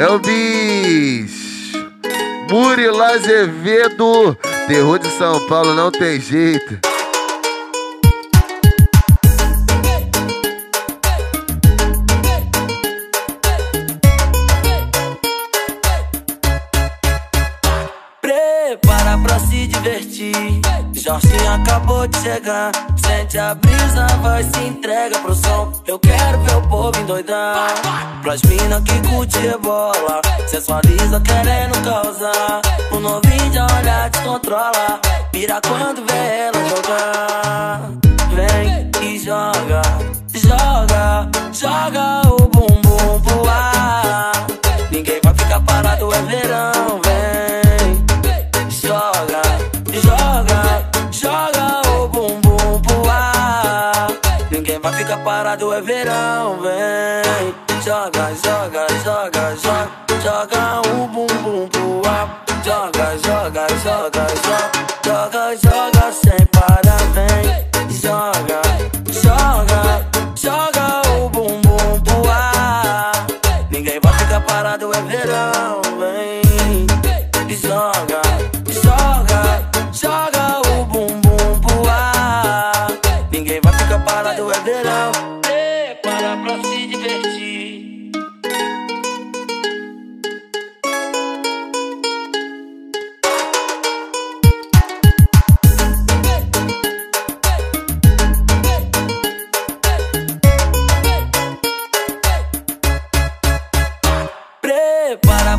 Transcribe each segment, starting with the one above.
É o bicho. Murilo Azevedo. Terror de São Paulo não tem jeito. Prepara pra se divertir. Jorginho acabou de chegar. Sente a brisa, vai se entrega pro som. Eu quero ver o povo endoidar. Pras mina que curte bola. Sensualiza querendo causar. O novinho de olhar descontrola. Pira quando vê ela jogar. Vem e joga, joga, joga Vai ficar parado, é verão. Vem, joga, joga, joga, joga, joga o bumbum pro ar. Joga, joga, joga, joga, joga, joga sem parar. Vem, joga, joga, joga o bumbum pro ar. Ninguém vai ficar parado, é verão.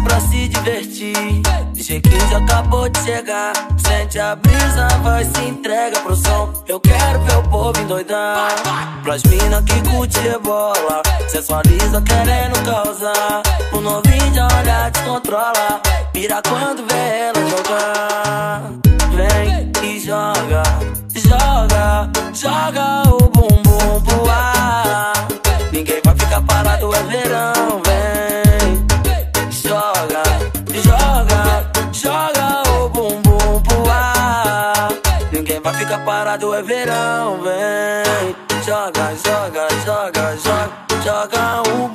Pra se divertir. DJ 15 acabou de chegar. Sente a brisa, vai se entrega pro som. Eu quero ver o povo endoidar. Pras mina que curte bola. Sensualiza querendo causar. O novinho de olhar descontrola. Pira quando vê ela jogar. Vem e joga, joga, joga vai ficar parado, é verão. Vem, joga, joga, joga, joga, joga o